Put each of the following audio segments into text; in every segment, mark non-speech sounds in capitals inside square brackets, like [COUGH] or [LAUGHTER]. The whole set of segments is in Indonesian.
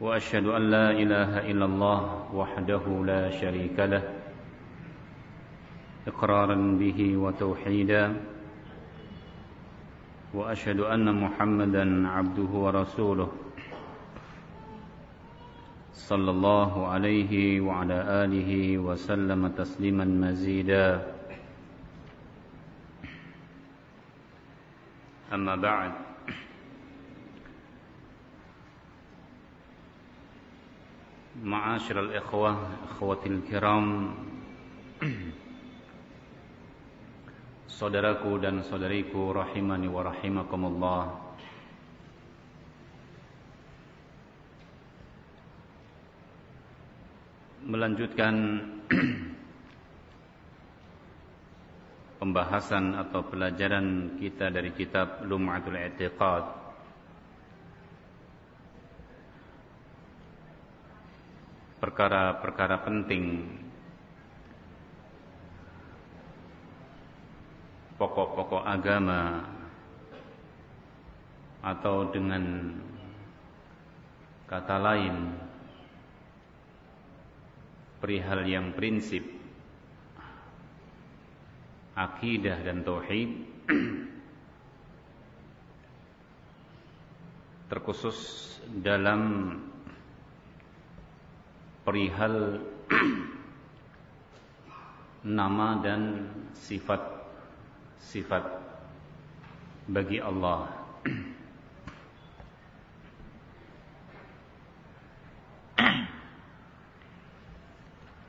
وأشهد أن لا إله إلا الله وحده لا شريك له إقرارا به وتوحيدا وأشهد أن محمدا عبده ورسوله صلى الله عليه وعلى آله وسلم تسليما مزيدا. أما بعد Ma'asyiral ikhwah, akhwatil kiram. Saudaraku dan saudariku rahimani wa rahimakumullah. Melanjutkan pembahasan atau pelajaran kita dari kitab Lum'atul I'tiqad perkara-perkara penting. Pokok-pokok agama atau dengan kata lain perihal yang prinsip akidah dan tauhid [CLEARS THROAT] terkhusus dalam perihal [CLEARS THROAT] nama dan sifat-sifat bagi Allah. [CLEARS THROAT]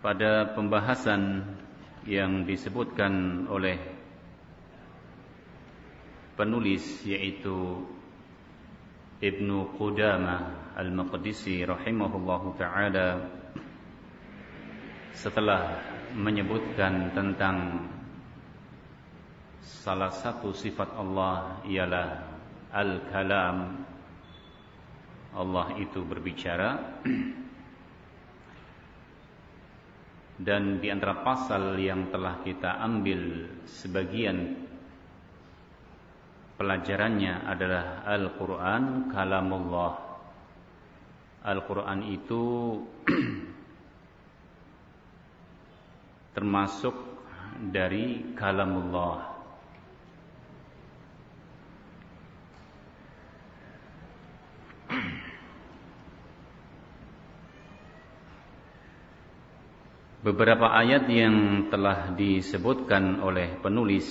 Pada pembahasan yang disebutkan oleh penulis yaitu Ibnu Qudamah Al-Maqdisi rahimahullahu taala setelah menyebutkan tentang salah satu sifat Allah ialah al-kalam. Allah itu berbicara. [CLEARS THROAT] Dan di antara pasal yang telah kita ambil sebagian pelajarannya adalah Al-Quran kalamullah. Al-Quran itu [CLEARS THROAT] termasuk dari kalamullah. Beberapa ayat yang telah disebutkan oleh penulis.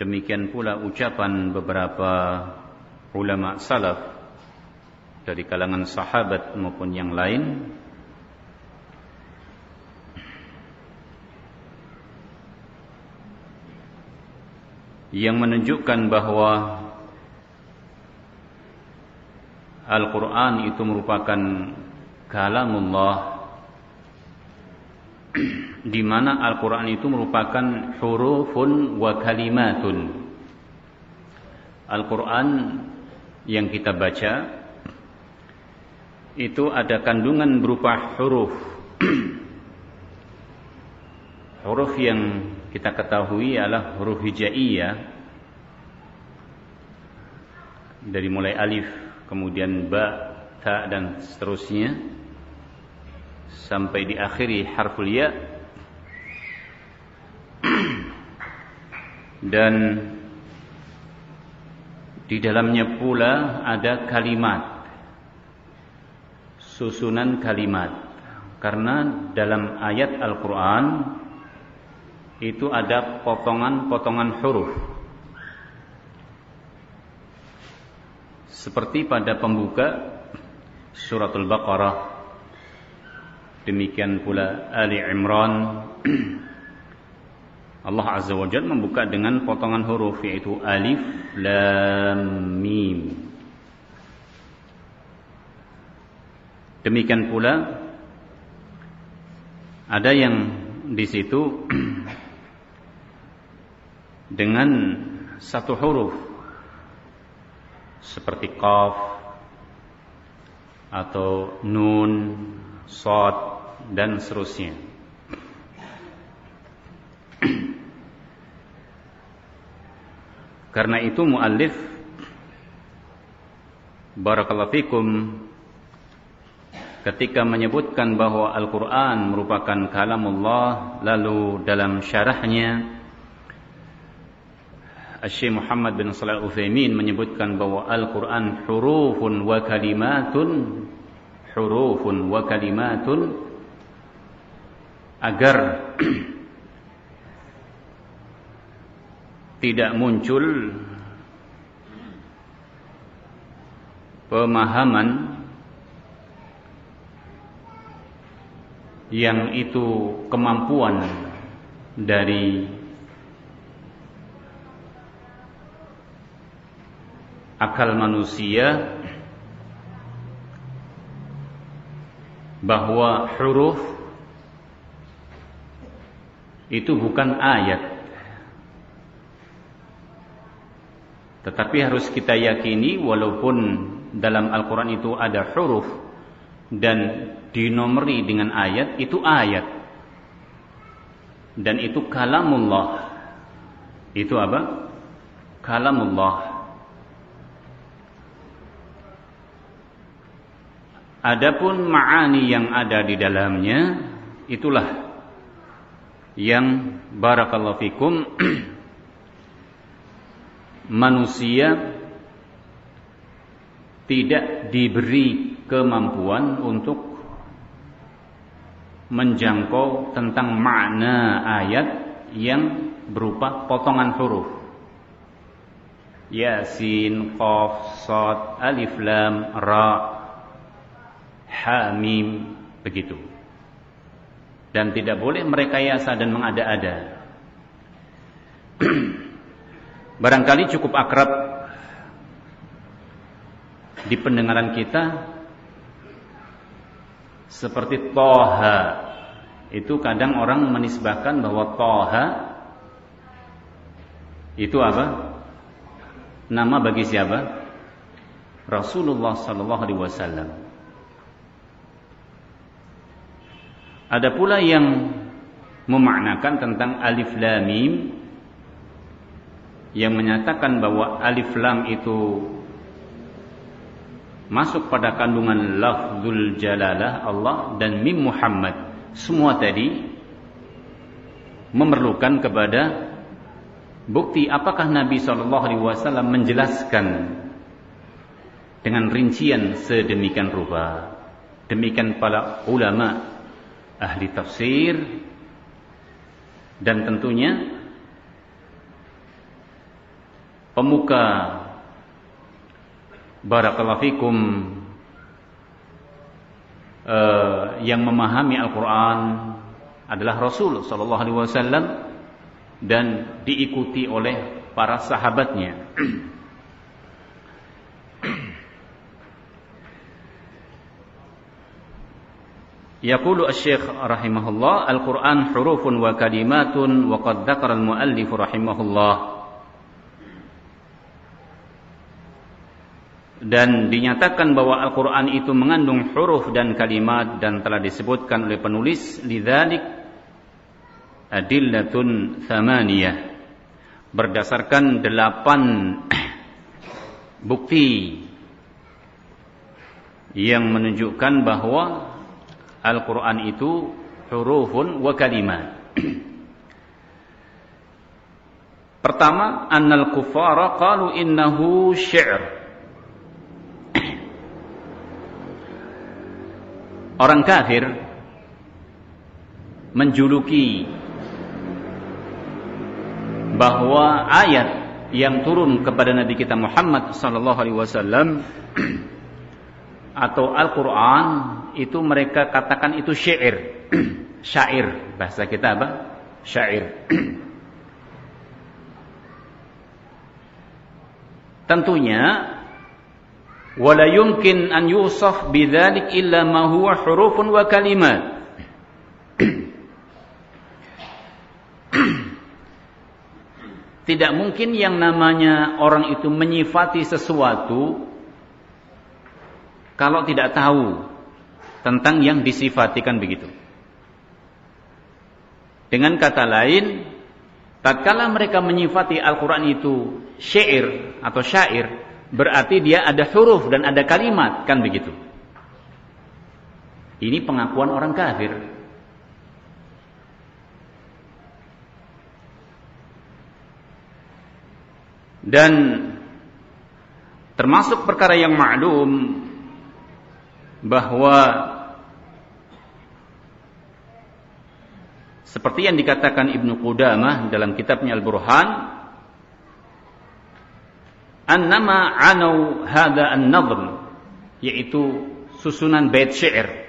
Demikian pula ucapan beberapa ulama salaf dari kalangan sahabat maupun yang lain yang menunjukkan bahwa Al-Quran itu merupakan kalamullah [CLEARS THROAT] di mana Al-Quran itu merupakan hurufun wa kalimatun. Al-Quran yang kita baca itu ada kandungan berupa huruf. [CLEARS THROAT] Huruf yang kita ketahui adalah huruf hijaiyah dari mulai alif kemudian ba ta dan seterusnya. Sampai diakhiri harful ya. [CLEARS THROAT] Dan di dalamnya pula ada kalimat. Susunan kalimat. Karena dalam ayat Al-Qur'an itu ada potongan-potongan huruf. Seperti pada pembuka suratul Baqarah. Demikian pula Ali Imran. [CLEARS THROAT] Allah Azza wa Jalla membuka dengan potongan huruf yaitu alif, lam, mim. Demikian pula ada yang di situ [CLEARS THROAT] dengan satu huruf seperti qaf atau nun, sod dan seterusnya. Karena itu muallif barakallahu fikum ketika menyebutkan bahwa Al-Qur'an merupakan kalamullah lalu dalam syarahnya Syekh Muhammad bin Shalih Utsaimin menyebutkan bahwa Al-Qur'an hurufun wa kalimatun hurufun wa kalimatun agar [CLEARS THROAT] tidak muncul pemahaman yang itu kemampuan dari akal manusia bahwa huruf itu bukan ayat. Tetapi harus kita yakini walaupun dalam Al-Quran itu ada huruf dan dinomori dengan ayat itu ayat. Dan itu kalamullah. Itu apa? Kalamullah adapun ma'ani yang ada di dalamnya itulah yang barakallahu fikum [CLEARS THROAT] manusia tidak diberi kemampuan untuk menjangkau tentang makna ayat yang berupa potongan huruf. Yasin, Qaf, Sad, Alif, Lam, Ra, Ha, Mim, begitu. Dan tidak boleh merekayasa dan mengada-ada. [CLEARS THROAT] Barangkali cukup akrab di pendengaran kita seperti Toha itu kadang orang menisbahkan bahwa Toha itu apa? Nama bagi siapa? Rasulullah Sallallahu Alaihi Wasallam. Ada pula yang memaknakan tentang alif lam mim yang menyatakan bahwa alif lam itu masuk pada kandungan lafzul jalalah Allah dan mim Muhammad. Semua tadi memerlukan kepada bukti apakah Nabi Shallallahu Alaihi Wasallam menjelaskan dengan rincian sedemikian rupa. Demikian para ulama ahli tafsir dan tentunya pemuka barakallahu fikum uh, yang memahami Al-Qur'an adalah Rasul sallallahu alaihi wasallam dan diikuti oleh para sahabatnya. [CLEARS THROAT] Yaqulu Asy-Syaikh rahimahullah Al-Qur'an hurufun wa kalimatun wa qad dzakara al-muallif rahimahullah. Dan dinyatakan bahwa Al-Quran itu mengandung huruf dan kalimat dan telah disebutkan oleh penulis lidzalik adillatun thamaniyah. Berdasarkan delapan [CLEARS THROAT] bukti yang menunjukkan bahwa Al-Quran itu hurufun wa kalimat. Pertama, annal kufara qalu innahu syi'r. Orang kafir menjuluki bahwa ayat yang turun kepada Nabi kita Muhammad sallallahu alaihi wasallam [CLEARS THROAT] atau Al-Qur'an itu mereka katakan itu syair. [CLEARS THROAT] syair, bahasa kita apa? Syair. [CLEARS THROAT] Tentunya wala yumkin an yusaf bidzalik illa ma huwa hurufun wa kalimat. [CLEARS THROAT] Tidak mungkin yang namanya orang itu menyifati sesuatu kalau tidak tahu tentang yang disifatikan begitu. Dengan kata lain, tatkala mereka menyifati Al-Qur'an itu syair atau syair, berarti dia ada huruf dan ada kalimat, kan begitu. Ini pengakuan orang kafir. Dan termasuk perkara yang maklum bahwa seperti yang dikatakan Ibnu Qudamah dalam kitabnya Al-Burhan annama anau hada an-nazm yaitu susunan bait syair.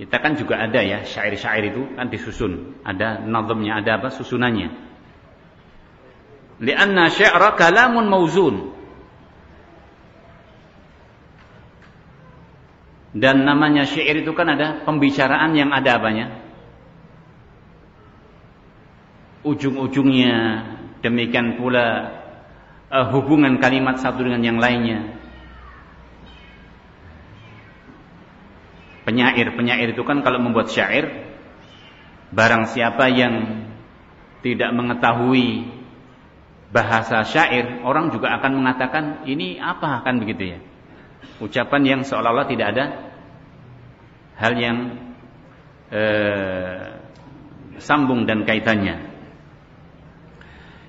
Kita kan juga ada ya syair-syair itu kan disusun. Ada nazmnya ada apa? Susunannya. Lianna syi'ra kalamun mauzun. Dan namanya syair itu kan ada pembicaraan yang ada apanya? Ujung-ujungnya demikian pula uh, hubungan kalimat satu dengan yang lainnya. Penyair-penyair itu kan kalau membuat syair barang siapa yang tidak mengetahui bahasa syair, orang juga akan mengatakan ini apa kan begitu ya. Ucapan yang seolah-olah tidak ada hal yang eh, sambung dan kaitannya.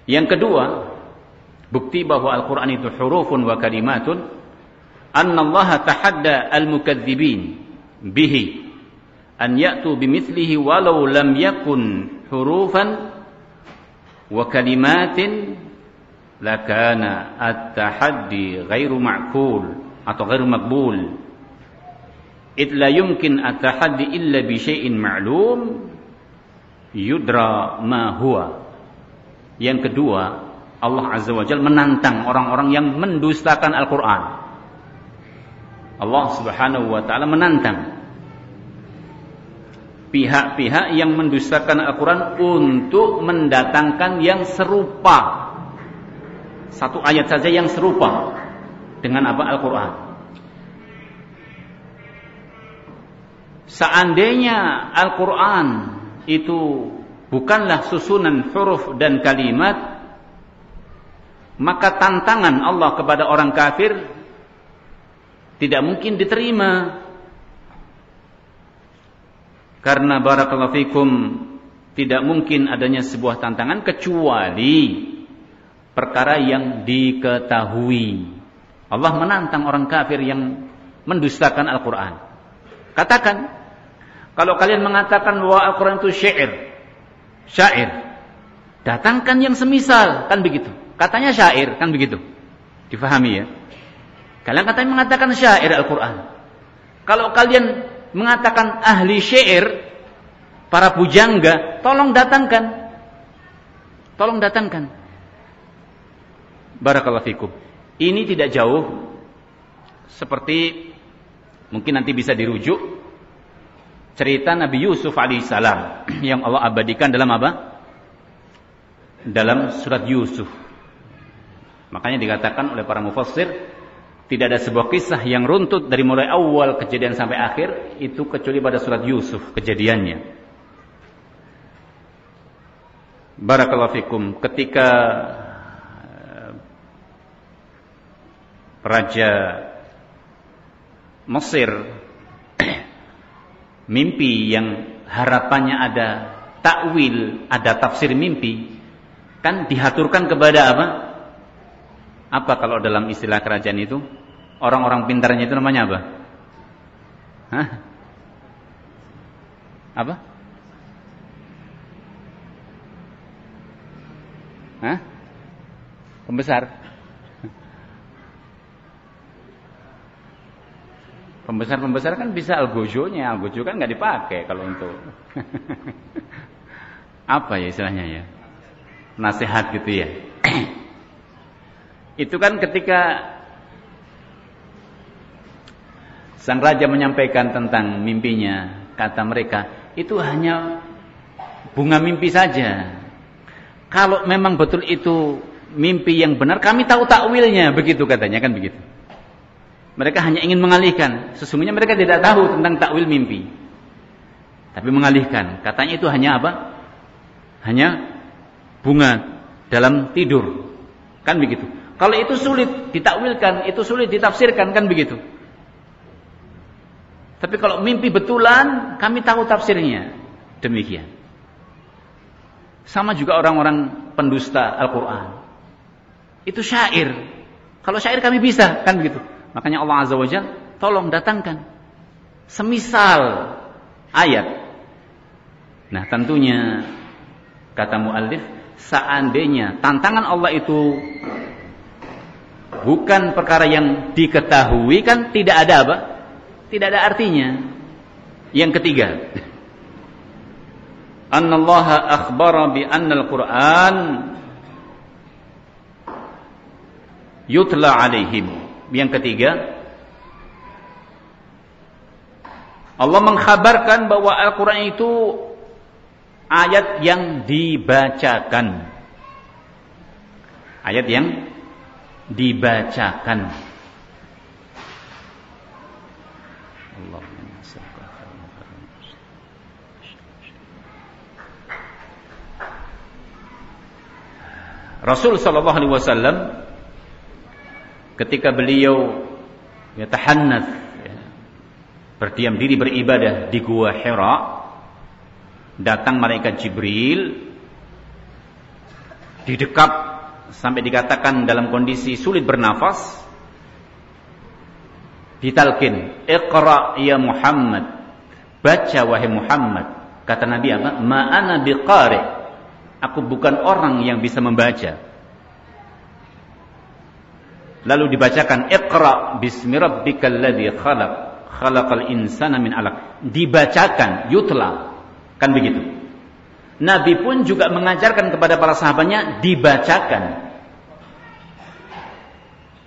Yang kedua, bukti bahwa Al-Qur'an itu hurufun wa kalimatun annallaha tahadda al-mukadzibin bihi an ya'tu bimithlihi walau lam yakun hurufan wa kalimatin lakana at-tahaddi ghairu ma'kul atau ghairu makbul id la yumkin at-tahaddi illa bi syai'in ma'lum. Yudra ma huwa. Yang kedua Allah Azza wa Jalla menantang orang-orang yang mendustakan Al-Qur'an. Allah Subhanahu wa taala menantang pihak-pihak yang mendustakan Al-Quran untuk mendatangkan yang serupa. Satu ayat saja yang serupa dengan apa Al-Quran. Seandainya Al-Quran itu bukanlah susunan huruf dan kalimat, maka tantangan Allah kepada orang kafir tidak mungkin diterima. Karena barakallahu fikum tidak mungkin adanya sebuah tantangan kecuali perkara yang diketahui. Allah menantang orang kafir yang mendustakan Al-Quran. Katakan, kalau kalian mengatakan bahwa Al-Quran itu syair, syair, datangkan yang semisal, kan begitu. Katanya syair, kan begitu. Difahami ya. Kalian katanya mengatakan syair Al-Quran. Kalau kalian mengatakan ahli syair, para pujangga, tolong datangkan. Tolong datangkan Barakallahu fikum. Ini tidak jauh seperti mungkin nanti bisa dirujuk cerita Nabi Yusuf alaihissalam [CLEARS THROAT] yang Allah abadikan dalam apa? Dalam surat Yusuf. Makanya dikatakan oleh para mufassir tidak ada sebuah kisah yang runtut dari mulai awal kejadian sampai akhir itu kecuali pada surat Yusuf kejadiannya. Barakallahu fikum ketika raja Mesir [CLEARS THROAT] mimpi yang harapannya ada takwil, ada tafsir mimpi, kan dihaturkan kepada apa? Apa kalau dalam istilah kerajaan itu? Orang-orang pintarnya itu namanya apa? Hah? Apa? Hah? Pembesar? Pembesar-pembesar kan bisa algojonya, algojo kan nggak dipakai kalau untuk [LAUGHS] apa ya istilahnya ya, nasihat gitu ya. [CLEARS THROAT] Itu kan ketika Sang raja menyampaikan tentang mimpinya. Kata mereka, itu hanya bunga mimpi saja. Kalau memang betul itu mimpi yang benar, kami tahu takwilnya. Begitu katanya, kan begitu. Mereka hanya ingin mengalihkan. Sesungguhnya mereka tidak tahu tentang takwil mimpi. Tapi mengalihkan. Katanya itu hanya apa? Hanya bunga dalam tidur. Kan begitu. Kalau itu sulit ditakwilkan, itu sulit ditafsirkan, kan begitu. Tapi kalau mimpi betulan, kami tahu tafsirnya. Demikian. Sama juga orang-orang pendusta Al-Quran. Itu syair. Kalau syair kami bisa, kan begitu. Makanya Allah Azza wa Jal, tolong datangkan. Semisal ayat. Nah tentunya, kata muallif, seandainya tantangan Allah itu bukan perkara yang diketahui kan tidak ada apa? Tidak ada artinya. Yang ketiga, [LAUGHS] Annallaha akhbara bi anna al-Qur'an yutla alaihim. Yang ketiga, Allah mengkhabarkan bahwa Al-Quran itu ayat yang dibacakan. Ayat yang dibacakan. Rasul sallallahu alaihi wasallam ketika beliau ya tahannath ya, berdiam diri beribadah di gua Hira datang malaikat Jibril didekap sampai dikatakan dalam kondisi sulit bernafas ditalkin iqra ya Muhammad. Baca wahai Muhammad kata Nabi apa? Ma ana biqari. Aku bukan orang yang bisa membaca. Lalu dibacakan Iqra bismi rabbikal ladzi khalaq khalaqal insana min 'alaq. Dibacakan yutla. Kan begitu. Nabi pun juga mengajarkan kepada para sahabatnya dibacakan.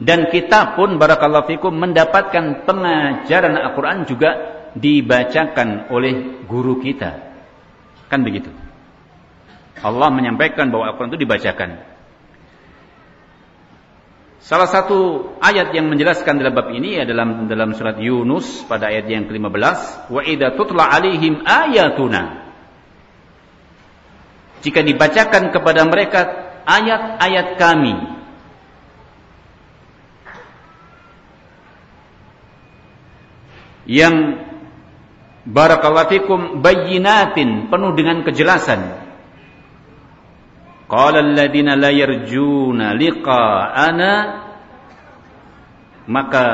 Dan kita pun barakallahu fikum mendapatkan pengajaran Al-Qur'an juga dibacakan oleh guru kita. Kan begitu. Allah menyampaikan bahwa Al-Quran itu dibacakan. Salah satu ayat yang menjelaskan dalam bab ini adalah dalam surat Yunus pada ayat yang ke-15, wa idza tutla alaihim ayatuna. Jika dibacakan kepada mereka ayat-ayat kami, yang barakallahu fikum bayyinatin penuh dengan kejelasan Qala alladziina la yarjuna liqa'ana. Maka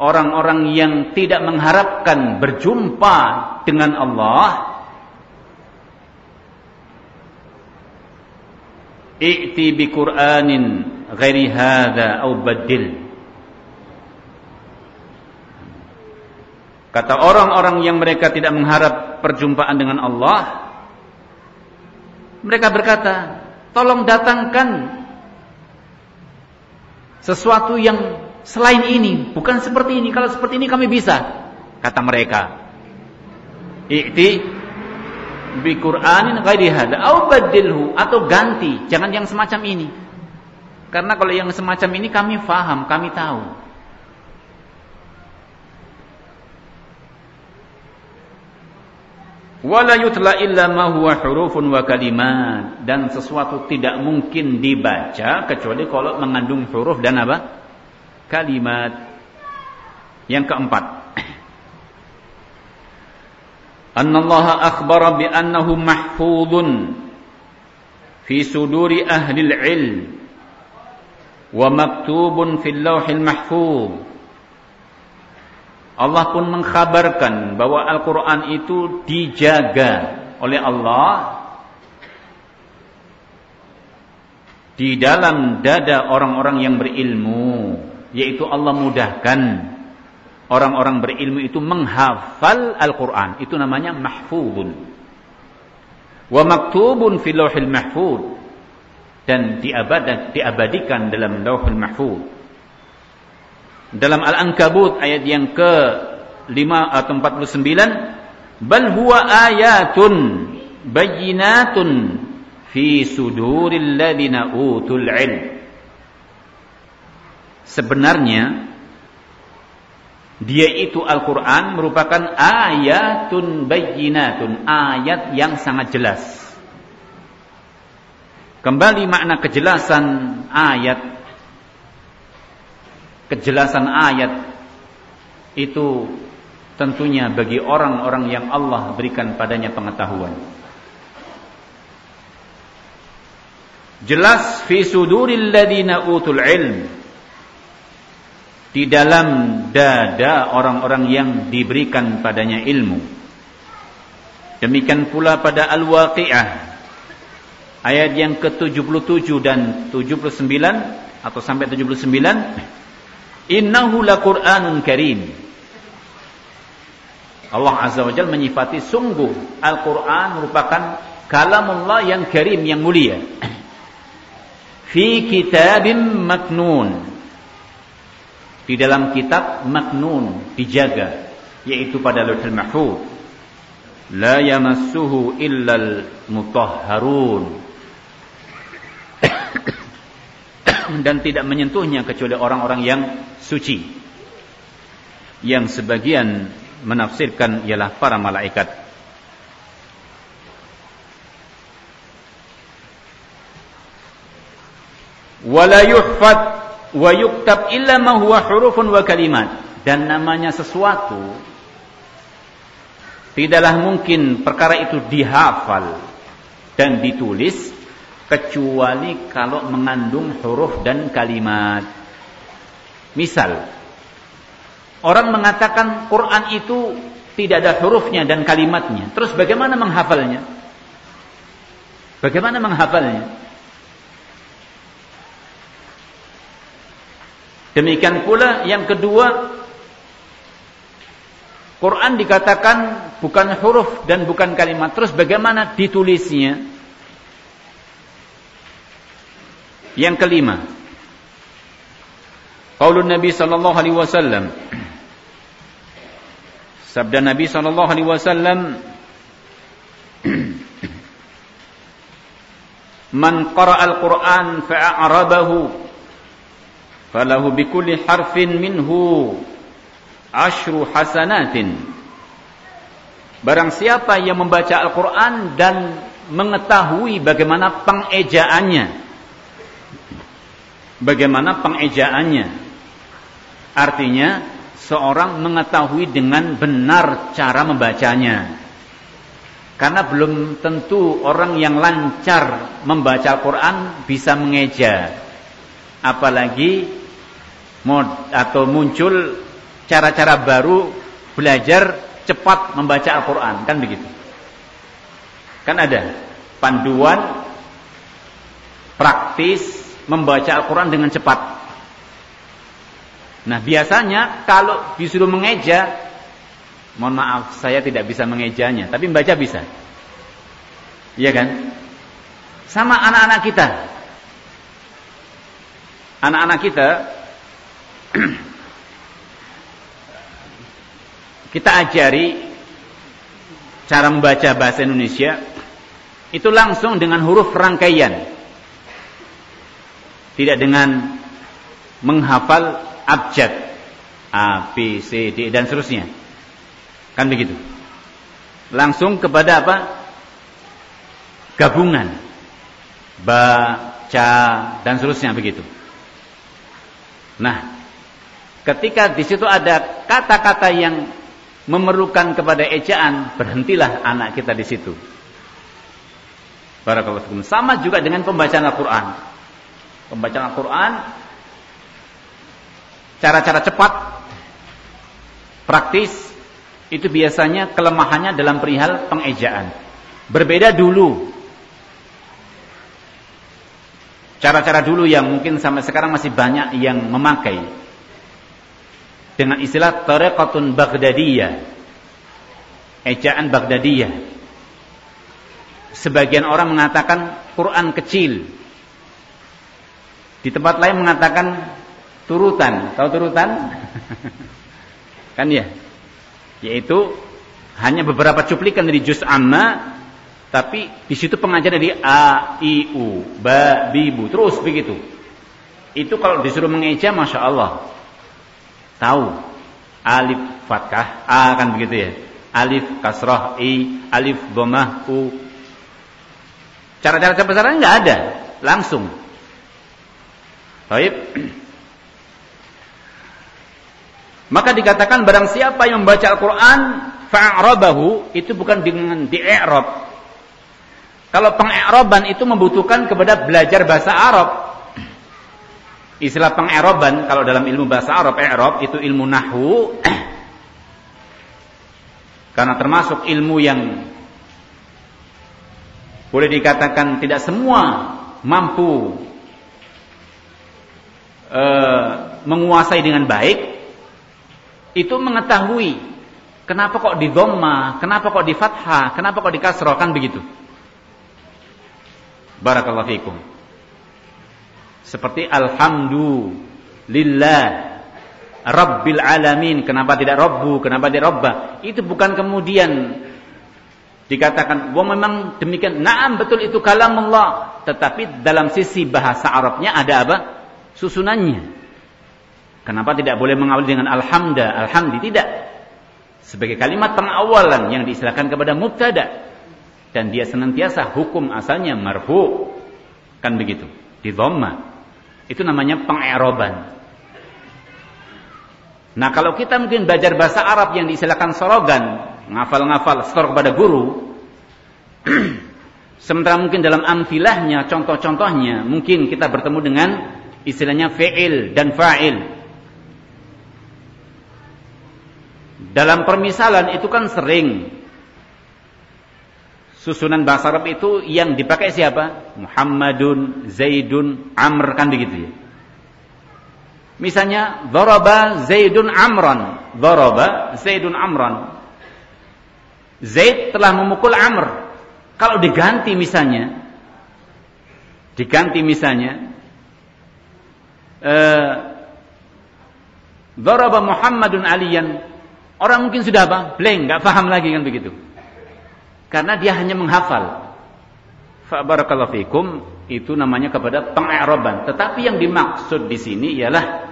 orang-orang yang tidak mengharapkan berjumpa dengan Allah i'ti bi Qur'anin ghairi hadza au badil Kata orang-orang yang mereka tidak mengharap perjumpaan dengan Allah mereka berkata, tolong datangkan sesuatu yang selain ini, bukan seperti ini. Kalau seperti ini kami bisa, kata mereka. I'ti bi Qur'anin ghairi au badilhu atau ganti, jangan yang semacam ini. Karena kalau yang semacam ini kami faham, kami tahu. Wala yutla illa ma huwa hurufun wa kalimat. Dan sesuatu tidak mungkin dibaca kecuali kalau mengandung huruf dan apa? Kalimat. Yang keempat. [CLEARS THROAT] Annallaha akhbara bi annahu mahfudun fi suduri ahli al-ilm wa maktubun fil lawhil mahfuz Allah pun mengkhabarkan bahwa Al-Quran itu dijaga oleh Allah di dalam dada orang-orang yang berilmu, yaitu Allah mudahkan orang-orang berilmu itu menghafal Al-Quran. Itu namanya mahfudun. Wa maktubun fil lauhil mahfud. Dan diabadikan dalam lauhul mahfud. Dalam Al-Ankabut ayat yang ke atau 49 bal huwa ayatun bayyinatun fi suduril ladina utul ilm. Sebenarnya dia itu Al-Quran merupakan ayatun bayyinatun ayat yang sangat jelas. Kembali makna kejelasan ayat kejelasan ayat itu tentunya bagi orang-orang yang Allah berikan padanya pengetahuan jelas fi suduril ladina utul ilm di dalam dada orang-orang yang diberikan padanya ilmu. Demikian pula pada Al-Waqi'ah ayat yang ke-77 dan 79 atau sampai 79 Innahu laqur'anun karim. Allah Azza wa Jalla menyifati sungguh Al-Qur'an merupakan kalamullah yang karim yang mulia. [CLEARS THROAT] Fi kitabim maknun di dalam kitab maknun dijaga yaitu pada Lauhul Mahfuz la yamassuhu illal mutahharun [CLEARS THROAT] dan tidak menyentuhnya kecuali orang-orang yang suci. Yang sebagian menafsirkan ialah para malaikat. Wala yuhfad wa yuktab illa ma huwa hurufun wa kalimat. Dan namanya sesuatu tidaklah mungkin perkara itu dihafal dan ditulis kecuali kalau mengandung huruf dan kalimat misal orang mengatakan Quran itu tidak ada hurufnya dan kalimatnya terus bagaimana menghafalnya bagaimana menghafalnya Demikian pula yang kedua Quran dikatakan bukan huruf dan bukan kalimat. Terus bagaimana ditulisnya? Yang kelima. Qaulun Nabi sallallahu alaihi wasallam. Sabda Nabi sallallahu alaihi wasallam Man qara'a al-Qur'an fa'arabahu falahu bikulli harfin minhu ashru hasanatin barang siapa yang membaca Al-Qur'an dan mengetahui bagaimana pengejaannya bagaimana pengejaannya? Artinya seorang mengetahui dengan benar cara membacanya. Karena belum tentu orang yang lancar membaca Al-Quran bisa mengeja. Apalagi atau muncul cara-cara baru belajar cepat membaca Al-Quran. Kan begitu? Kan ada? Panduan praktis membaca Al-Quran dengan cepat. Nah biasanya kalau disuruh mengeja mohon maaf saya tidak bisa mengejanya tapi membaca bisa. Iya kan? Sama anak-anak kita. Anak-anak kita [CLEARS THROAT] kita ajari cara membaca bahasa Indonesia itu langsung dengan huruf rangkaian. Tidak dengan menghafal abjad A, B, C, D dan seterusnya. Kan begitu. Langsung kepada apa? Gabungan. Baca dan seterusnya begitu. Nah, Ketika di situ ada kata-kata yang memerlukan kepada ejaan, berhentilah anak kita di situ. Barakallahu Sama juga dengan pembacaan Al-Qur'an. Pembacaan Al-Qur'an cara-cara cepat praktis itu biasanya kelemahannya dalam perihal pengejaan. Berbeda dulu. Cara-cara dulu yang mungkin sampai sekarang masih banyak yang memakai dengan istilah tariqatun Baghdadiyah. Ejaan Baghdadiyah. Sebagian orang mengatakan Quran kecil. Di tempat lain mengatakan turutan. Tahu turutan? [LAUGHS] kan ya? Yaitu hanya beberapa cuplikan dari juz amma tapi di situ pengajaran dari a i u ba bi bu terus begitu. Itu kalau disuruh mengeja Masya Allah tahu alif fathah a kan begitu ya. Alif kasrah i, alif dhammah u. Cara-cara cara nggak ada, langsung. Baik. Maka dikatakan barang siapa yang membaca Al-Quran fa'arabahu itu bukan dengan di-i'rab. Kalau peng'iraban itu membutuhkan kepada belajar bahasa Arab. Istilah peng'iraban kalau dalam ilmu bahasa Arab i'rab itu ilmu nahwu [CLEARS THROAT] karena termasuk ilmu yang boleh dikatakan tidak semua mampu uh, menguasai dengan baik itu mengetahui kenapa kok di dhamma, kenapa kok di fathah, kenapa kok di kasrah kan begitu. Barakallahu fikum. Seperti alhamdulillah Rabbil alamin, kenapa tidak Rabbu, kenapa tidak Rabba? Itu bukan kemudian dikatakan, wah memang demikian. Naam betul itu kalam Allah, tetapi dalam sisi bahasa Arabnya ada apa? Susunannya. Kenapa tidak boleh mengawali dengan alhamda, alhamdi? Tidak. Sebagai kalimat pengawalan yang diistilahkan kepada mubtada dan dia senantiasa hukum asalnya marfu. Kan begitu. Di dhamma. Itu namanya pengeroban. Nah, kalau kita mungkin belajar bahasa Arab yang diistilahkan sorogan, ngafal-ngafal, setor kepada guru, [CLEARS THROAT] sementara mungkin dalam amfilahnya, contoh-contohnya, mungkin kita bertemu dengan istilahnya fi'il dan fa'il. Dalam permisalan itu kan sering susunan bahasa Arab itu yang dipakai siapa? Muhammadun, Zaidun, Amr kan begitu ya. Misalnya daraba Zaidun Amran, daraba Zaidun Amran. Zaid telah memukul Amr. Kalau diganti misalnya diganti misalnya daraba Muhammadun Aliyan Orang mungkin sudah apa? Blank, nggak paham lagi kan begitu. Karena dia hanya menghafal. Fa'barakallahu fikum itu namanya kepada peng'iraban. Tetapi yang dimaksud di sini ialah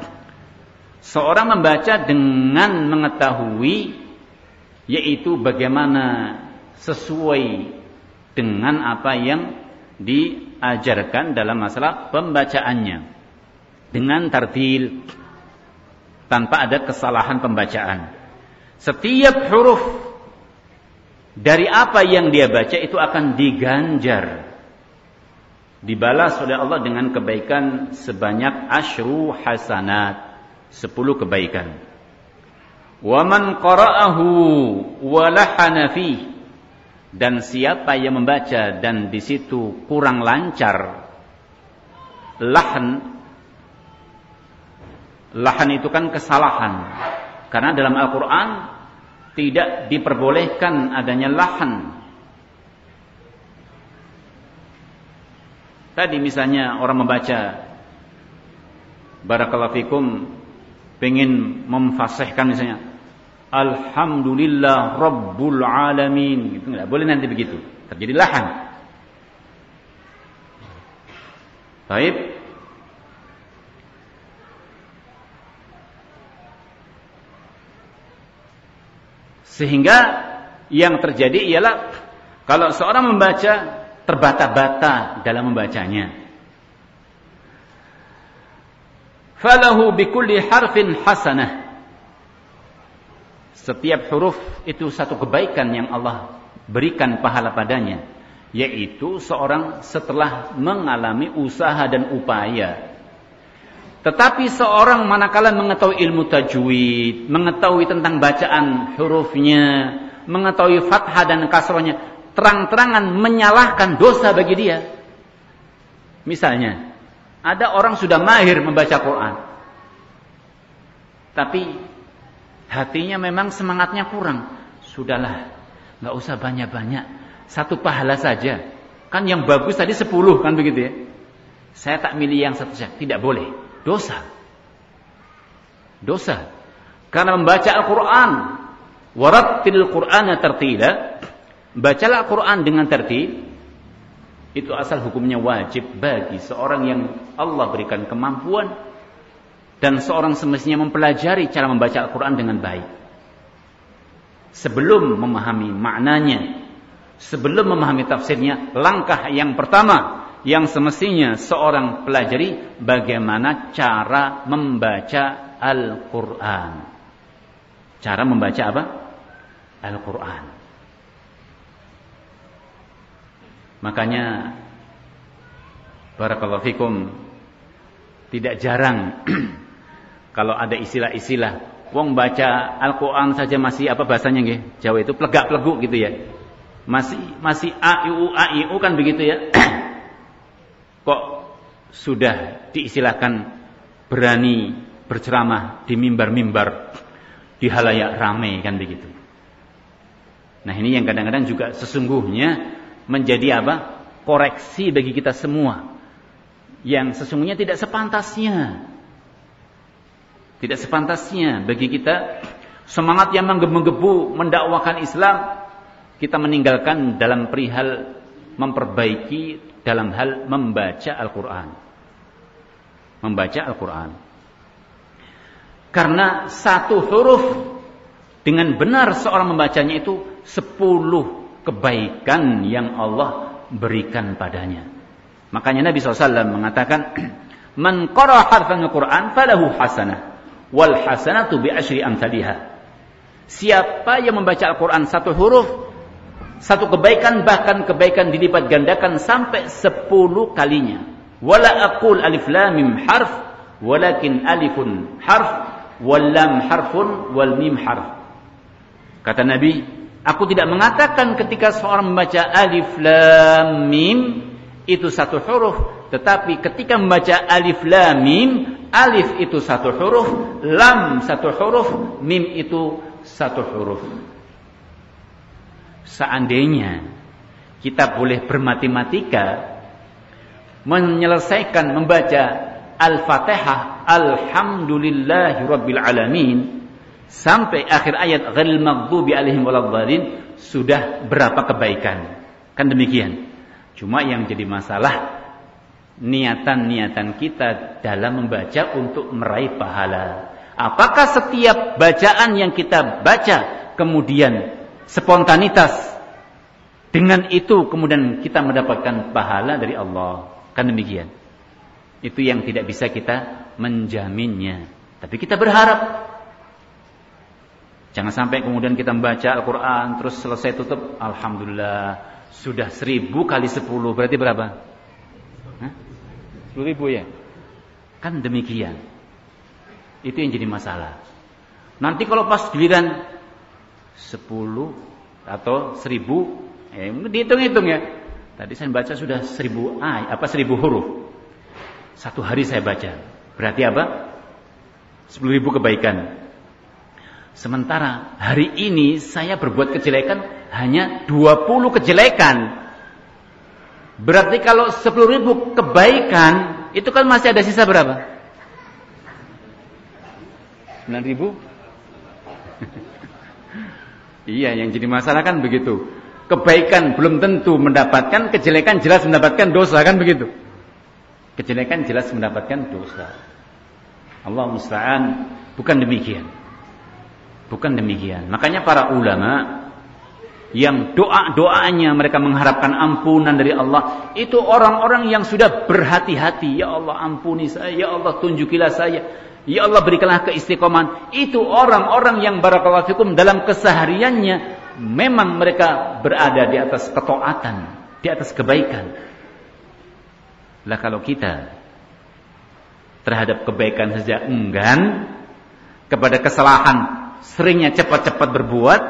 seorang membaca dengan mengetahui yaitu bagaimana sesuai dengan apa yang diajarkan dalam masalah pembacaannya dengan tartil tanpa ada kesalahan pembacaan. Setiap huruf dari apa yang dia baca itu akan diganjar. Dibalas oleh Allah dengan kebaikan sebanyak asyru hasanat. Sepuluh kebaikan. Waman qara'ahu walahana Dan siapa yang membaca dan di situ kurang lancar. Lahan. Lahan itu kan kesalahan. Karena dalam Al-Quran tidak diperbolehkan adanya lahan. Tadi misalnya orang membaca Barakallahu fikum pengen memfasihkan misalnya Alhamdulillah Rabbul Alamin. Gitu enggak boleh nanti begitu. Terjadi lahan. Baik Sehingga yang terjadi ialah kalau seorang membaca terbata-bata dalam membacanya. Falahu bikulli harfin hasanah. Setiap huruf itu satu kebaikan yang Allah berikan pahala padanya, yaitu seorang setelah mengalami usaha dan upaya tetapi seorang manakala mengetahui ilmu tajwid, mengetahui tentang bacaan hurufnya, mengetahui fathah dan kasrohnya, terang-terangan menyalahkan dosa bagi dia. Misalnya, ada orang sudah mahir membaca Quran. Tapi hatinya memang semangatnya kurang. Sudahlah, nggak usah banyak-banyak. Satu pahala saja. Kan yang bagus tadi sepuluh kan begitu ya. Saya tak milih yang satu saja. Tidak boleh. Dosa. Dosa. Karena membaca Al-Quran Warattil Qur'ana tartila. Bacalah Quran dengan tertib. Itu asal hukumnya wajib bagi seorang yang Allah berikan kemampuan dan seorang semestinya mempelajari cara membaca Al-Quran dengan baik. Sebelum memahami maknanya, sebelum memahami tafsirnya, langkah yang pertama yang semestinya seorang pelajari bagaimana cara membaca Al-Quran. Cara membaca apa? Al-Quran. Makanya Barakallahu fikum tidak jarang [CLEARS THROAT] kalau ada istilah-istilah wong baca Al-Qur'an saja masih apa bahasanya nggih? Jawa itu plegak-pleguk gitu ya. Masih masih a i u a i u kan begitu ya. [CLEARS THROAT] Kok sudah diistilahkan berani berceramah di mimbar-mimbar di halayak ramai kan begitu. Nah, ini yang kadang-kadang juga sesungguhnya menjadi apa? Koreksi bagi kita semua. Yang sesungguhnya tidak sepantasnya. Tidak sepantasnya bagi kita semangat yang menggebu-gebu mendakwakan Islam kita meninggalkan dalam perihal memperbaiki dalam hal membaca Al-Qur'an. Membaca Al-Qur'an. Karena satu huruf dengan benar seorang membacanya itu sepuluh kebaikan yang Allah berikan padanya. Makanya Nabi SAW mengatakan, [CLEARS THROAT] Man qara harfan Al-Quran falahu hasanah. Wal hasanatu bi asyri amthaliha. Siapa yang membaca Al-Quran satu huruf, satu kebaikan bahkan kebaikan dilipat gandakan sampai sepuluh kalinya. Wala aqul alif lam mim harf, walakin alifun harf, wal lam harfun, wal mim harf. Kata Nabi, Aku tidak mengatakan ketika seorang membaca alif lam mim itu satu huruf, tetapi ketika membaca alif lam mim, alif itu satu huruf, lam satu huruf, mim itu satu huruf. Seandainya kita boleh bermatematika menyelesaikan membaca Al-Fatihah Alhamdulillahirabbil alamin sampai akhir ayat ghairil maghdubi alaihim waladhdallin sudah berapa kebaikan. Kan demikian. Cuma yang jadi masalah niatan-niatan kita dalam membaca untuk meraih pahala. Apakah setiap bacaan yang kita baca kemudian spontanitas dengan itu kemudian kita mendapatkan pahala dari Allah? Kan demikian. Itu yang tidak bisa kita menjaminnya. Tapi kita berharap Jangan sampai kemudian kita membaca Al-Quran terus selesai tutup, Alhamdulillah sudah seribu kali sepuluh berarti berapa? Sepuluh ribu ya? Kan demikian. Itu yang jadi masalah. Nanti kalau pas giliran sepuluh atau seribu, eh, dihitung-hitung ya. Tadi saya baca sudah seribu ayat, apa seribu huruf. Satu hari saya baca. Berarti apa? Sepuluh ribu kebaikan. Sementara hari ini saya berbuat kejelekan hanya 20 kejelekan. Berarti kalau 10 ribu kebaikan, itu kan masih ada sisa berapa? 9 ribu? Iya, yang jadi masalah kan begitu. Kebaikan belum tentu mendapatkan, kejelekan jelas mendapatkan dosa kan begitu. Kejelekan jelas mendapatkan dosa. Allah musta'an bukan demikian. Bukan demikian. Makanya para ulama yang doa-doanya mereka mengharapkan ampunan dari Allah, itu orang-orang yang sudah berhati-hati, ya Allah ampuni saya, ya Allah tunjukilah saya, ya Allah berikanlah keistiqomahan. Itu orang-orang yang barakallahu fikum dalam kesehariannya memang mereka berada di atas ketaatan, di atas kebaikan. Lah kalau kita terhadap kebaikan saja enggan, kepada kesalahan seringnya cepat-cepat berbuat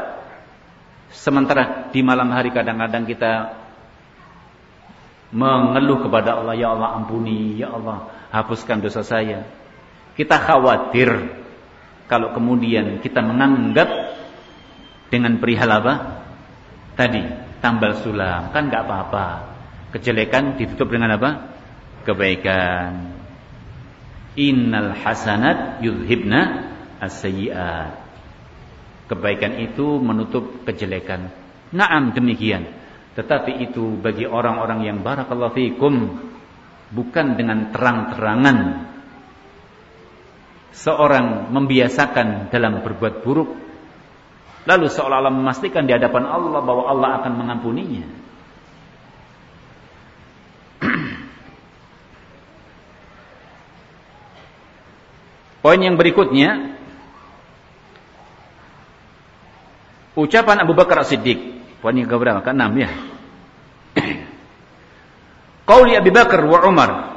sementara di malam hari kadang-kadang kita mengeluh kepada Allah ya Allah ampuni ya Allah hapuskan dosa saya kita khawatir kalau kemudian kita menganggap dengan perihal apa? Tadi tambal sulam. Kan nggak apa-apa. Kejelekan ditutup dengan apa? Kebaikan. Innal hasanat yudhibna as-sayyi'at. Kebaikan itu menutup kejelekan. Naam demikian. Tetapi itu bagi orang-orang yang barakallahu fikum bukan dengan terang-terangan seorang membiasakan dalam berbuat buruk lalu seolah-olah memastikan di hadapan Allah bahwa Allah akan mengampuninya. [CLEARS THROAT] Poin yang berikutnya ucapan Abu Bakar As-Siddiq. Poin yang keberapa? Keenam ya. [CLEARS THROAT] Qauli Abu Bakar wa Umar.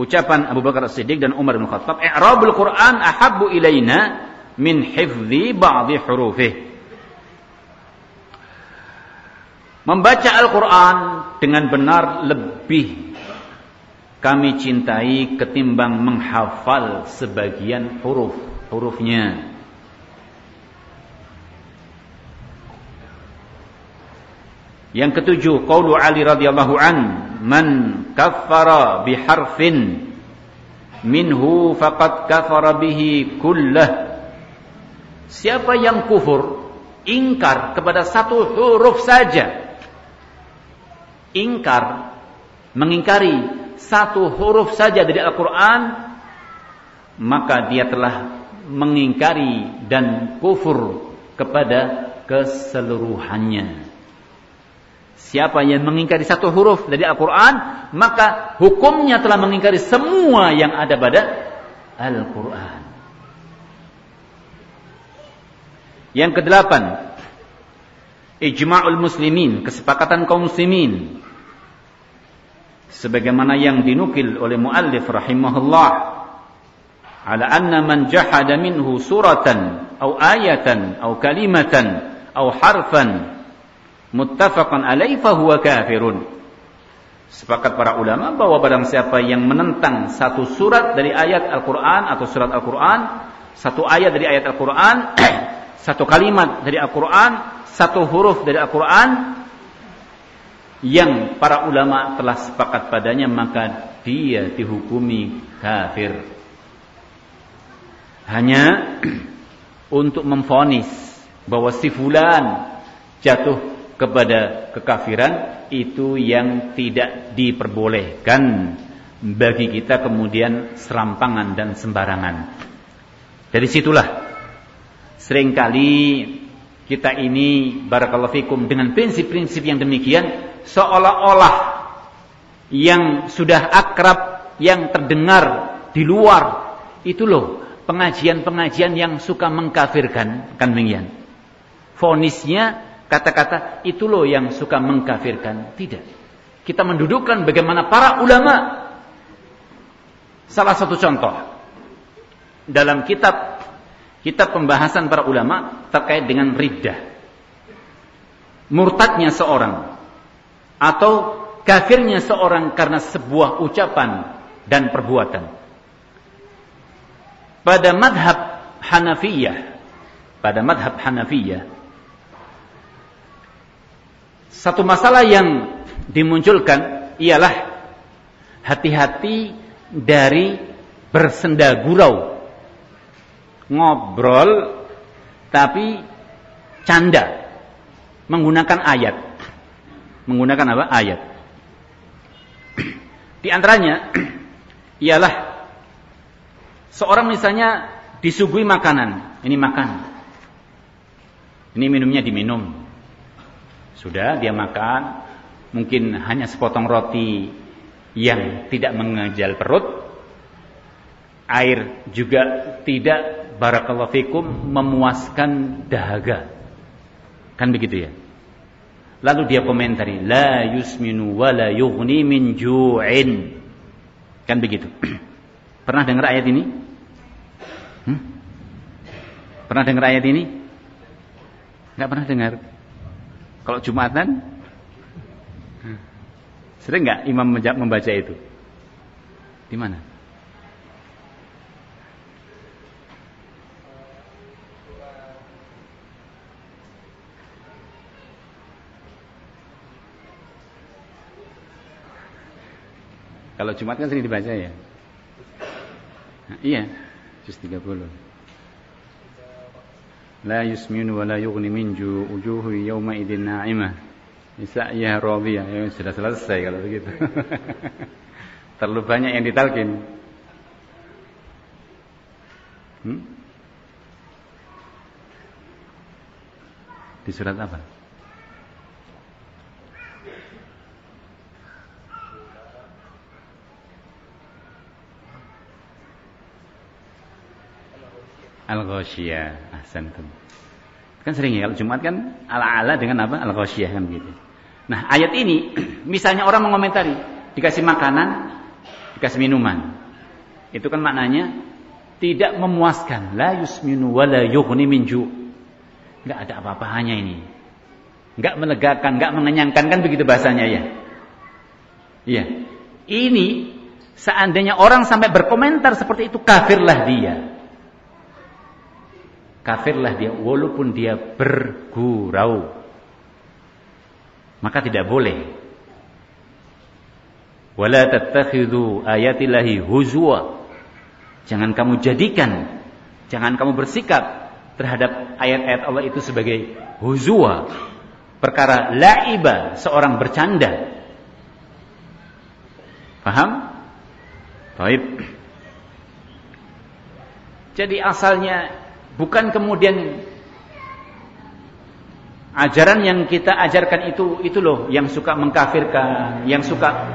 Ucapan Abu Bakar As-Siddiq dan Umar bin Khattab, "I'rabul Qur'an ahabbu ilaina min hifdzi ba'dhi hurufih." Membaca Al-Quran dengan benar lebih kami cintai ketimbang menghafal sebagian huruf-hurufnya. Yang ketujuh, qaulu Ali radhiyallahu an, man kaffara biharfin minhu faqad kafara bihi kullah. Siapa yang kufur, ingkar kepada satu huruf saja. Ingkar, mengingkari satu huruf saja dari Al-Quran, maka dia telah mengingkari dan kufur kepada keseluruhannya. Siapa yang mengingkari satu huruf dari Al-Quran, maka hukumnya telah mengingkari semua yang ada pada Al-Quran. Yang kedelapan, ijma'ul muslimin, kesepakatan kaum muslimin. Sebagaimana yang dinukil oleh muallif rahimahullah, ala anna man jahada minhu suratan, au ayatan, au kalimatan, au harfan, muttafaqan alaih fahuwa kafirun. Sepakat para ulama bahwa barang siapa yang menentang satu surat dari ayat Al-Quran atau surat Al-Quran, satu ayat dari ayat Al-Quran, [CLEARS THROAT] satu kalimat dari Al-Quran, satu huruf dari Al-Quran, yang para ulama telah sepakat padanya, maka dia dihukumi kafir. Hanya [CLEARS THROAT] untuk memfonis bahwa si fulan jatuh kepada kekafiran itu yang tidak diperbolehkan bagi kita kemudian serampangan dan sembarangan. Dari situlah sering kali kita ini barakallahu fikum dengan prinsip-prinsip yang demikian seolah-olah yang sudah akrab yang terdengar di luar itu loh pengajian-pengajian yang suka mengkafirkan kan demikian. Fonisnya kata-kata itu loh yang suka mengkafirkan. Tidak. Kita mendudukkan bagaimana para ulama. Salah satu contoh. Dalam kitab kitab pembahasan para ulama terkait dengan riddah. Murtadnya seorang atau kafirnya seorang karena sebuah ucapan dan perbuatan. Pada madhab Hanafiyah, pada madhab Hanafiyah, satu masalah yang dimunculkan ialah hati-hati dari bersenda gurau. Ngobrol tapi canda menggunakan ayat. Menggunakan apa? Ayat. Di antaranya [CLEARS THROAT] ialah seorang misalnya disuguhi makanan, ini makan. Ini minumnya diminum. Sudah dia makan, mungkin hanya sepotong roti yang tidak mengejal perut. Air juga tidak barakallahu fikum memuaskan dahaga. Kan begitu ya? Lalu dia komentari, la yusminu wa la yughni min ju'in. Kan begitu. [CLEARS THROAT] Pernah dengar ayat ini? Hmm? Pernah dengar ayat ini? Enggak pernah dengar. Kalau Jumatan sering nggak imam membaca itu? Di mana? Kalau Jumat kan sering dibaca ya? Nah, iya, juz 30. La yusminu wa la yughni min ju ujuhu yawma idin na'imah. ya radiyah. Ya sudah selesai kalau begitu. [LAUGHS] Terlalu banyak yang ditalkin. Hmm? Di surat apa? Al-Ghasyiyah. Ahsantum. Kan sering ya kalau Jumat kan ala-ala dengan apa? Al-Ghasyiyah kan begitu. Nah, ayat ini [CLEARS THROAT] misalnya orang mengomentari, dikasih makanan, dikasih minuman. Itu kan maknanya tidak memuaskan. La yusminu wa la yughni min ju'. Enggak ada apa-apanya ini. Enggak melegakan, enggak mengenyangkan kan begitu bahasanya ya. Iya. Ini seandainya orang sampai berkomentar seperti itu kafirlah dia kafirlah dia walaupun dia bergurau. Maka tidak boleh. Wala tattakhidhu ayatillahi huzwa. Jangan kamu jadikan jangan kamu bersikap terhadap ayat-ayat Allah itu sebagai huzwa. Perkara laiba seorang bercanda. Paham baik. Jadi asalnya Bukan kemudian ajaran yang kita ajarkan itu itu loh yang suka mengkafirkan, yang suka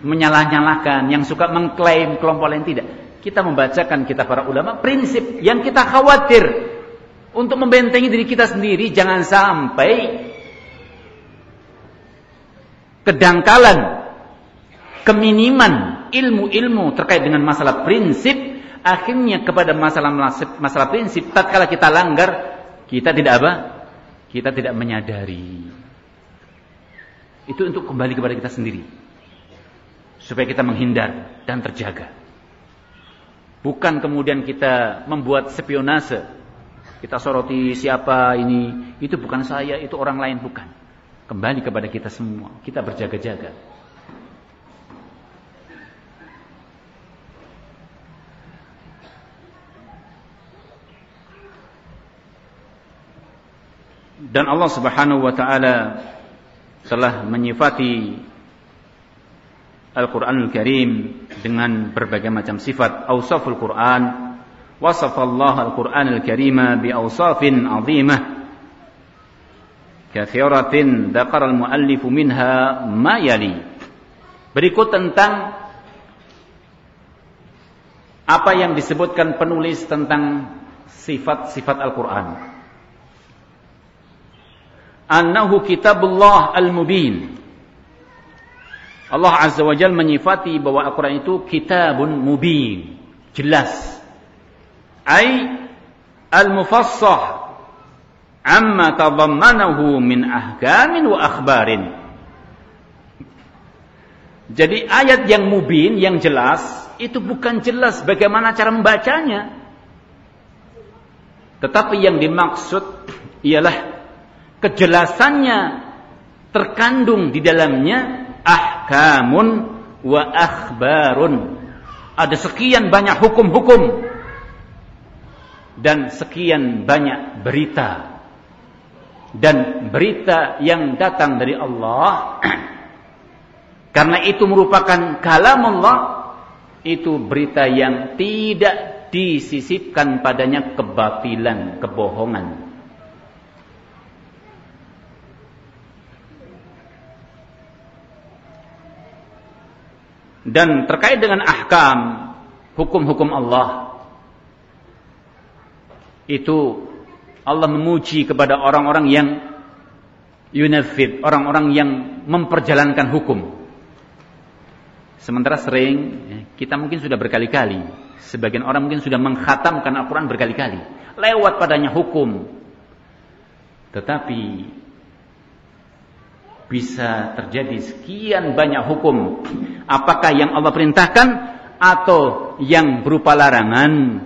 menyalah-nyalahkan, yang suka mengklaim kelompok lain tidak. Kita membacakan kita para ulama prinsip yang kita khawatir untuk membentengi diri kita sendiri jangan sampai kedangkalan keminiman ilmu-ilmu terkait dengan masalah prinsip akhirnya kepada masalah masalah prinsip tatkala kita langgar kita tidak apa? Kita tidak menyadari. Itu untuk kembali kepada kita sendiri. Supaya kita menghindar dan terjaga. Bukan kemudian kita membuat spionase. Kita soroti siapa ini, itu bukan saya, itu orang lain bukan. Kembali kepada kita semua. Kita berjaga-jaga. Dan Allah Subhanahu wa taala telah menyifati Al-Qur'anul Karim dengan berbagai macam sifat. Awsaful Qur'an wasafallahu Al-Qur'anul Karim bi awsafin 'azimah kathiratin dzakara al-muallif minha ma yali. Berikut tentang apa yang disebutkan penulis tentang sifat-sifat Al-Qur'an annahu kitabullah al-mubin. Allah Azza wa Jalla menyifati bahwa Al-Quran itu kitabun mubin. Jelas. Ay al-mufassah amma tadammanahu min ahkamin wa akhbarin. Jadi ayat yang mubin, yang jelas, itu bukan jelas bagaimana cara membacanya. Tetapi yang dimaksud ialah kejelasannya terkandung di dalamnya ahkamun wa akhbarun. Ada sekian banyak hukum-hukum dan sekian banyak berita. Dan berita yang datang dari Allah [CLEARS THROAT] karena itu merupakan kalam Allah itu berita yang tidak disisipkan padanya kebatilan, kebohongan. Dan terkait dengan ahkam hukum-hukum Allah itu Allah memuji kepada orang-orang yang yunafid, orang-orang yang memperjalankan hukum. Sementara sering ya, kita mungkin sudah berkali-kali, sebagian orang mungkin sudah mengkhatamkan Al-Quran berkali-kali, lewat padanya hukum. Tetapi bisa terjadi sekian banyak hukum. Apakah yang Allah perintahkan atau yang berupa larangan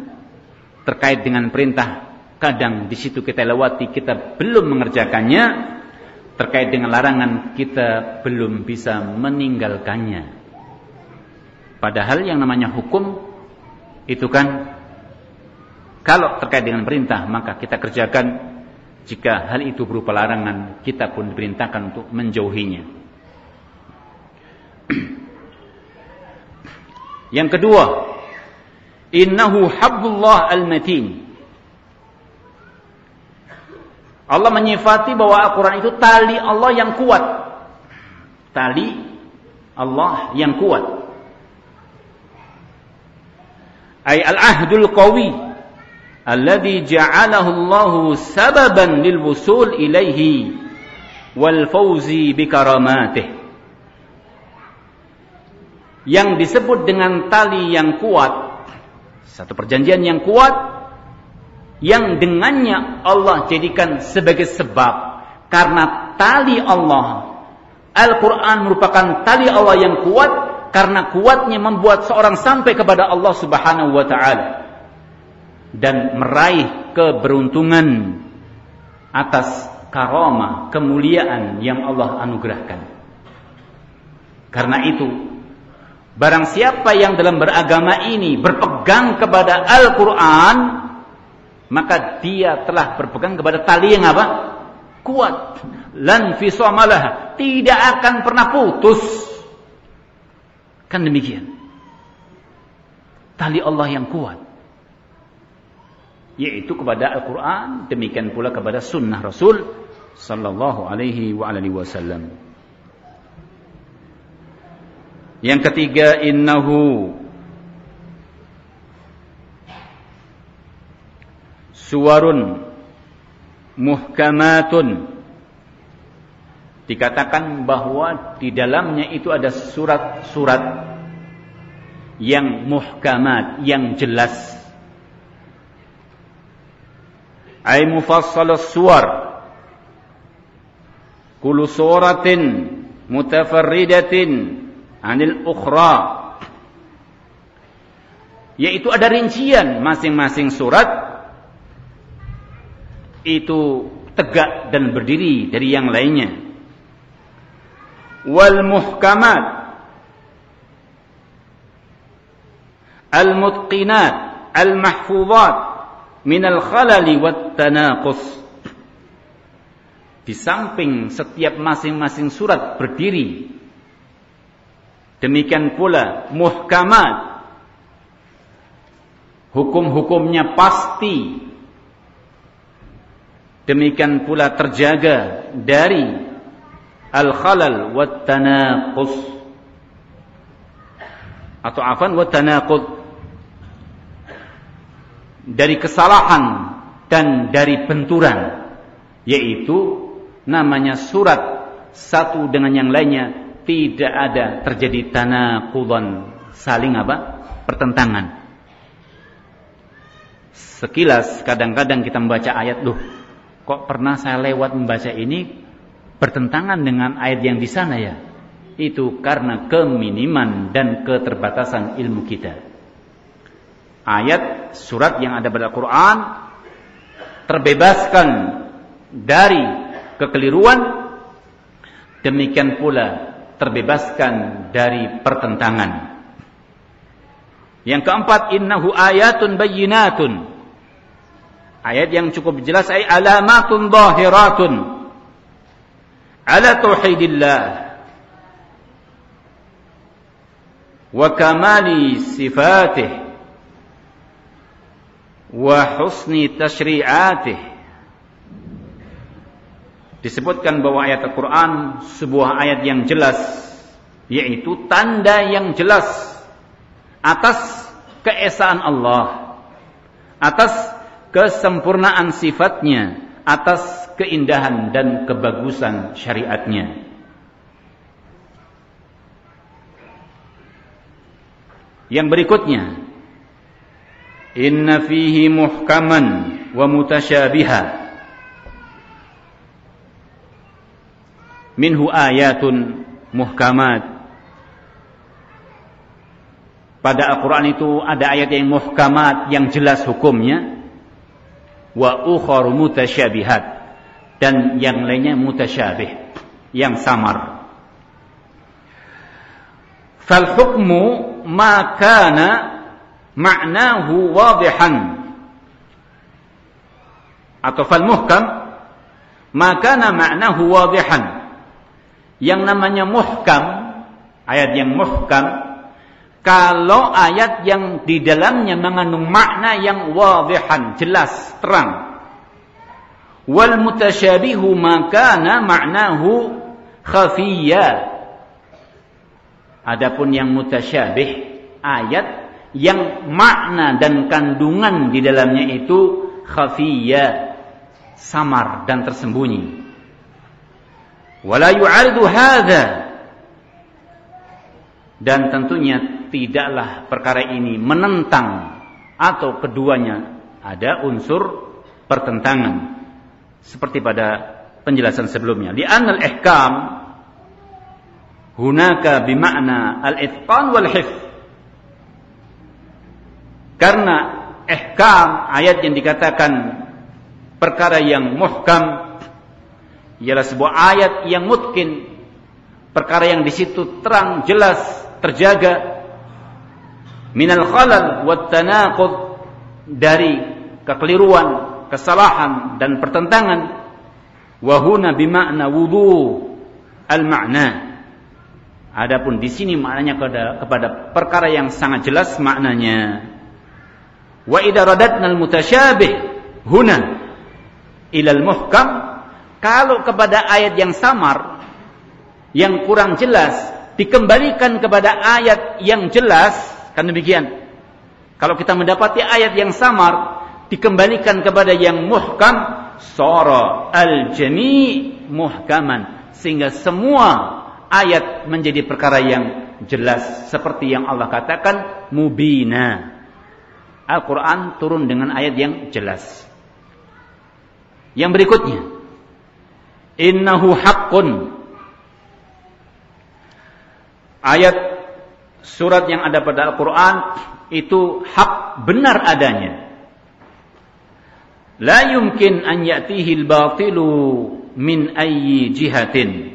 terkait dengan perintah. Kadang di situ kita lewati, kita belum mengerjakannya. Terkait dengan larangan, kita belum bisa meninggalkannya. Padahal yang namanya hukum itu kan Kalau terkait dengan perintah, maka kita kerjakan. Jika hal itu berupa larangan, kita pun diperintahkan untuk menjauhinya. [CLEARS THROAT] Yang kedua, innahu hablullah al-matin. Allah menyifati bahwa Al-Quran itu tali Allah yang kuat. Tali Allah yang kuat. Ay al-ahdul qawi alladhi ja'alahu Allah sababan lil wusul ilaihi wal fawzi bi karamatih. Yang disebut dengan tali yang kuat, satu perjanjian yang kuat yang dengannya Allah jadikan sebagai sebab karena tali Allah Al-Quran merupakan tali Allah yang kuat karena kuatnya membuat seorang sampai kepada Allah Subhanahu wa taala dan meraih keberuntungan atas karomah, kemuliaan yang Allah anugerahkan. Karena itu, barang siapa yang dalam beragama ini berpegang kepada Al-Quran, maka dia telah berpegang kepada tali yang apa? Kuat. Lan fisamalah tidak akan pernah putus. Kan demikian. Tali Allah yang kuat yaitu kepada Al-Qur'an demikian pula kepada sunnah Rasul sallallahu alaihi wasallam yang ketiga innahu suwarun muhkamatun dikatakan bahwa di dalamnya itu ada surat-surat yang muhkamat, yang jelas. Ay mufassalus suwar. Kullu suratin mutafarridatin anil ukhra. Yaitu ada rincian masing-masing surat. Itu tegak dan berdiri dari yang lainnya. Wal muhkamat. Al mutqinat al mahfuzat min al khalali wat tanaqus. Di samping setiap masing-masing surat berdiri demikian pula muhkamat. Hukum-hukumnya pasti. Demikian pula terjaga dari al-khalal wa tanaqus. Atau afan wa tanaqud dari kesalahan dan dari benturan yaitu namanya surat satu dengan yang lainnya tidak ada terjadi tanaqudan saling apa pertentangan sekilas kadang-kadang kita membaca ayat loh kok pernah saya lewat membaca ini bertentangan dengan ayat yang di sana ya. Itu karena keminiman dan keterbatasan ilmu kita. Ayat surat yang ada pada Quran terbebaskan dari kekeliruan demikian pula terbebaskan dari pertentangan. Yang keempat innahu ayatun bayyinatun. Ayat yang cukup jelas ay alamatun zahiratun ala tauhidillah wa kamali sifatih wa husni disebutkan bahwa ayat Al-Quran sebuah ayat yang jelas yaitu tanda yang jelas atas keesaan Allah atas kesempurnaan sifatnya atas keindahan dan kebagusan syariatnya. Yang berikutnya, inna fihi muhkaman wa mutasyabiha. Minhu ayatun muhkamat. Pada Al-Quran itu ada ayat yang muhkamat, yang jelas hukumnya wa ukhar mutasyabihat dan yang lainnya mutasyabih yang samar fal hukmu ma kana ma'nahu wadihan. Atau fal muhkam maka maknahu wadihan. Yang namanya muhkam ayat yang muhkam kalau ayat yang di dalamnya mengandung makna yang wadihan jelas terang. Wal mutasyabihu makana ma'nahu khafiyya. Adapun yang mutasyabih ayat yang makna dan kandungan di dalamnya itu khafiyya samar dan tersembunyi. Wala yu'aridu hadha. Dan tentunya tidaklah perkara ini menentang atau keduanya ada unsur pertentangan. Seperti pada penjelasan sebelumnya. Di anal ihkam hunaka bimakna al-itqan wal hifz karena ihkam ayat yang dikatakan perkara yang muhkam ialah sebuah ayat yang mungkin perkara yang di situ terang jelas terjaga. Minal khalal wat tanaqud dari kekeliruan, kesalahan dan pertentangan. Wa huna bimakna wudu al-ma'na. Adapun di sini maknanya kepada, kepada perkara yang sangat jelas maknanya Wa idza radatna al-mutasyabih huna ila al-muhkam kalau kepada ayat yang samar yang kurang jelas dikembalikan kepada ayat yang jelas kan demikian. Kalau kita mendapati ayat yang samar dikembalikan kepada yang muhkam sara al-jami' muhkaman sehingga semua ayat menjadi perkara yang jelas seperti yang Allah katakan mubina Al-Quran turun dengan ayat yang jelas. Yang berikutnya. Innahu haqqun. Ayat surat yang ada pada Al-Quran itu hak benar adanya. La yumkin an ya'tihi al-batilu min ayyi jihatin.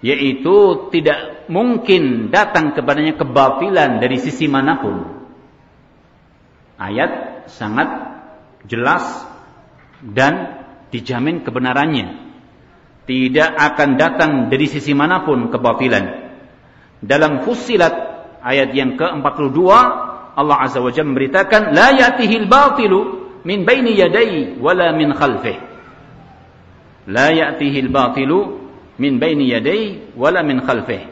Yaitu tidak mungkin datang kepadanya kebatilan dari sisi mana pun ayat sangat jelas dan dijamin kebenarannya. Tidak akan datang dari sisi mana pun kebatilan. Dalam Fussilat ayat yang ke-42 Allah Azza wa Jalla memberitakan la ya'tihil batilu min baini yadayhi wala min khalfih. La ya'tihil batilu min baini yadayhi wala min khalfih.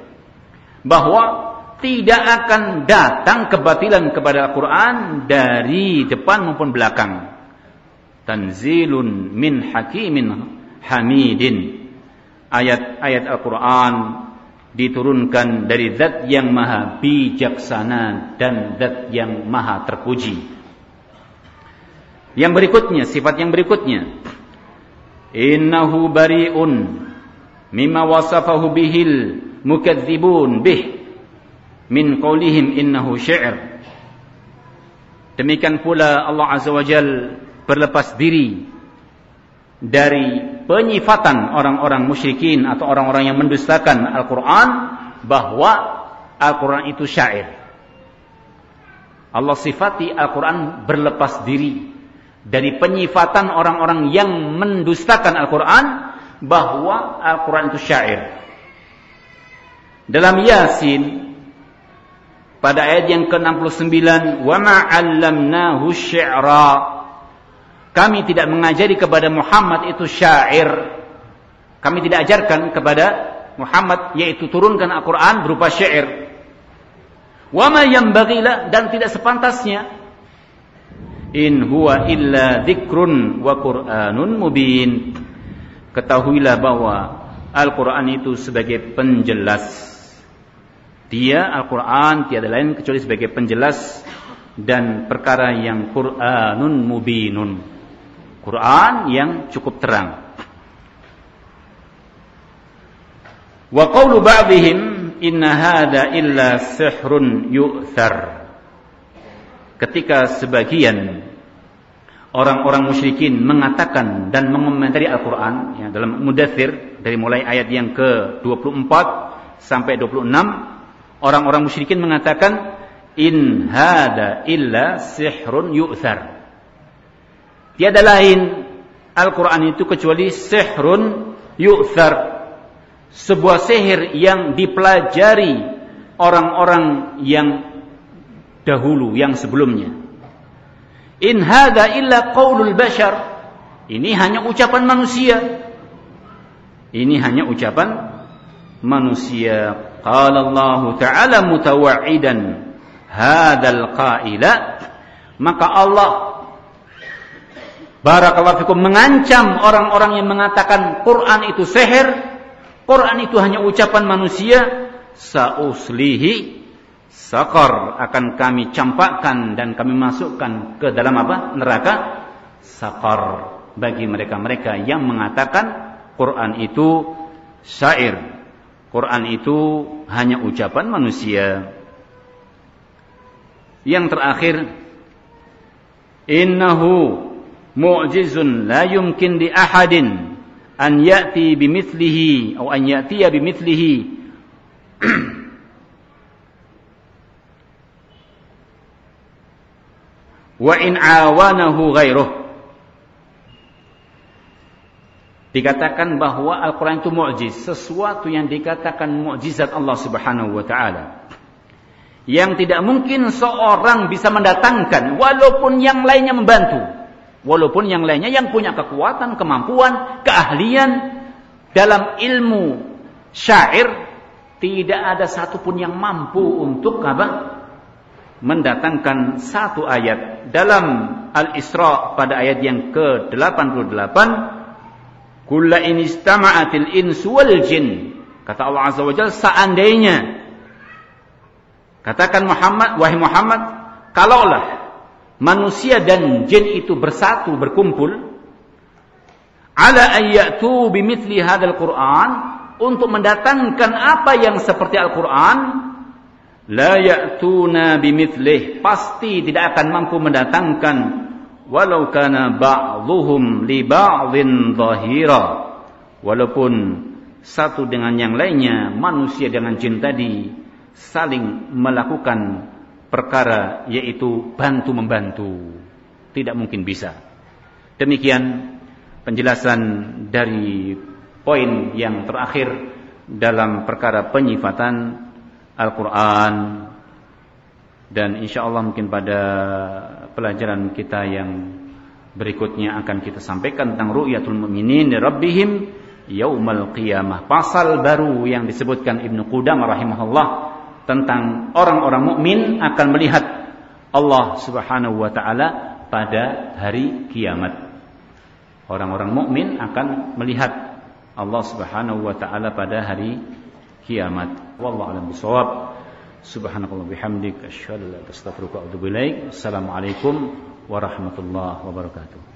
Bahwa tidak akan datang kebatilan kepada Al-Quran dari depan maupun belakang. Tanzilun min hakimin hamidin. Ayat-ayat Al-Quran diturunkan dari zat yang maha bijaksana dan zat yang maha terpuji. Yang berikutnya, sifat yang berikutnya. Innahu bari'un mimma wasafahu bihil mukadzibun bih min qaulihim innahu syair. Demikian pula Allah Azza wa Jal berlepas diri dari penyifatan orang-orang musyrikin atau orang-orang yang mendustakan Al-Quran bahwa Al-Quran itu syair. Allah sifati Al-Quran berlepas diri dari penyifatan orang-orang yang mendustakan Al-Quran bahwa Al-Quran itu syair. Dalam Yasin pada ayat yang ke-69 wa ma 'allamnahu syi'ra. Kami tidak mengajari kepada Muhammad itu syair. Kami tidak ajarkan kepada Muhammad yaitu turunkan Al-Qur'an berupa syair. Wa ma yanbaghila dan tidak sepantasnya. In huwa illa dzikrun wa qur'anun mubin. Ketahuilah bahwa Al-Qur'an itu sebagai penjelas dia Al-Quran tiada lain kecuali sebagai penjelas dan perkara yang Quranun mubinun. Quran yang cukup terang. Wa qawlu ba'dihim inna hada illa sihrun yu'thar. Ketika sebagian orang-orang musyrikin mengatakan dan mengomentari Al-Quran ya, dalam Mudathir dari mulai ayat yang ke-24 sampai 26 Orang-orang musyrikin mengatakan in hada illa sihrun yu'thar. Tiada lain Al-Quran itu kecuali sihrun yu'thar. Sebuah sihir yang dipelajari orang-orang yang dahulu, yang sebelumnya. In hadha illa qawlul bashar. Ini hanya ucapan manusia. Ini hanya ucapan manusia. Qala Allah Ta'ala mutawa'idan hadzal qaila maka Allah Barakallahu fikum mengancam orang-orang yang mengatakan Quran itu seher, Quran itu hanya ucapan manusia, sauslihi sakar akan kami campakkan dan kami masukkan ke dalam apa? neraka sakar bagi mereka-mereka yang mengatakan Quran itu syair. Quran itu hanya ucapan manusia. Yang terakhir innahu mu'jizun la yumkin li ahadin an ya'ti bimithlihi atau an ya'tiya bimithlihi [CLEARS THROAT] wa in awanahu ghairuh dikatakan bahwa Al-Quran itu mu'jiz. Sesuatu yang dikatakan mu'jizat Allah subhanahu wa ta'ala. Yang tidak mungkin seorang bisa mendatangkan walaupun yang lainnya membantu. Walaupun yang lainnya yang punya kekuatan, kemampuan, keahlian. Dalam ilmu syair tidak ada satupun yang mampu untuk apa? mendatangkan satu ayat. Dalam Al-Isra pada ayat yang ke-88 Kulla in istama'atil insu wal jin. Kata Allah Azza wa Jalla seandainya katakan Muhammad wahai Muhammad kalaulah manusia dan jin itu bersatu berkumpul ala ayyatu bimithli hadzal Qur'an untuk mendatangkan apa yang seperti Al-Qur'an la ya'tuna bimithlih pasti tidak akan mampu mendatangkan walau kana ba'dhuhum li ba'dhin dhahira walaupun satu dengan yang lainnya manusia dengan jin tadi saling melakukan perkara yaitu bantu membantu. Tidak mungkin bisa. Demikian penjelasan dari poin yang terakhir dalam perkara penyifatan Al-Quran dan insya Allah mungkin pada pelajaran kita yang berikutnya akan kita sampaikan tentang ru'yatul mu'minin di rabbihim yaumal qiyamah pasal baru yang disebutkan Ibnu Qudam rahimahullah tentang orang-orang mukmin akan melihat Allah Subhanahu wa taala pada hari kiamat. Orang-orang mukmin akan melihat Allah Subhanahu wa taala pada hari kiamat. Wallahu a'lam. Subhanakallah bihamdik asyhadu la ilaha illa wa atubu ilaik. Assalamualaikum warahmatullahi wabarakatuh.